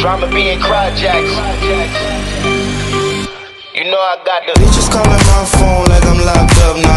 Drama being crowjacks. You know I got the Bitches calling my phone like I'm locked up non-stop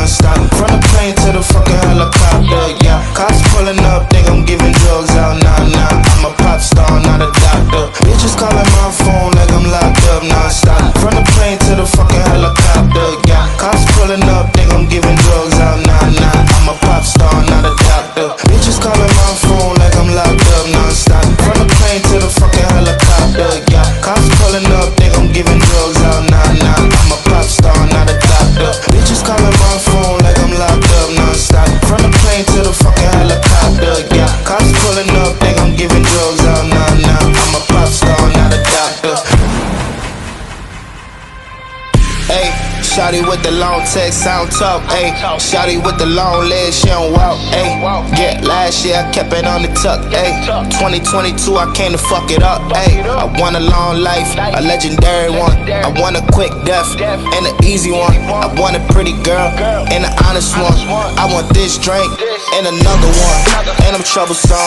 Shotty with the long text, sound tough, ayy. Shotty with the long legs, she don't walk, ayy. Yeah, last year I kept it on the tuck, ayy. 2022 I came to fuck it up, ayy. I want a long life, a legendary one. I want a quick death and an easy one. I want a pretty girl and an honest one. I want this drink and another one. And I'm troublesome.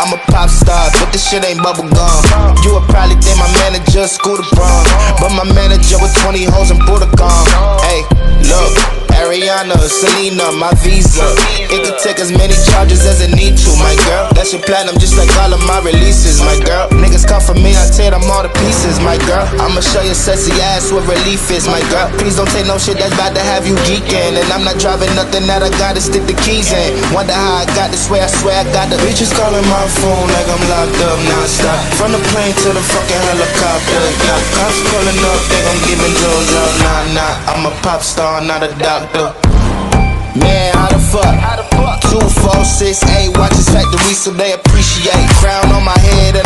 I'm a pop star, but this shit ain't bubble gum. You would probably think my manager Scooter Braun, but my manager with 20 hoes and Budokan. Hey, look. Ariana, Selena, my visa. It could take as many charges as it need to, my girl. That shit platinum just like all of my releases, my girl. Niggas come for me, I tear them all to pieces, my girl. I'ma show your sexy ass what relief is, my girl. Please don't take no shit that's about to have you geeking. And I'm not driving nothing that I gotta stick the keys in. Wonder how I got this way, I swear I got the bitches calling my phone like I'm locked up non-stop. From the plane to the fucking helicopter, yeah. Cops pulling up, think I'm giving drugs out, nah, nah. I'm a pop star, not a doctor. Man, how the fuck? How the fuck? Two, four, six, eight, watch this factory so they appreciate. Crown on my head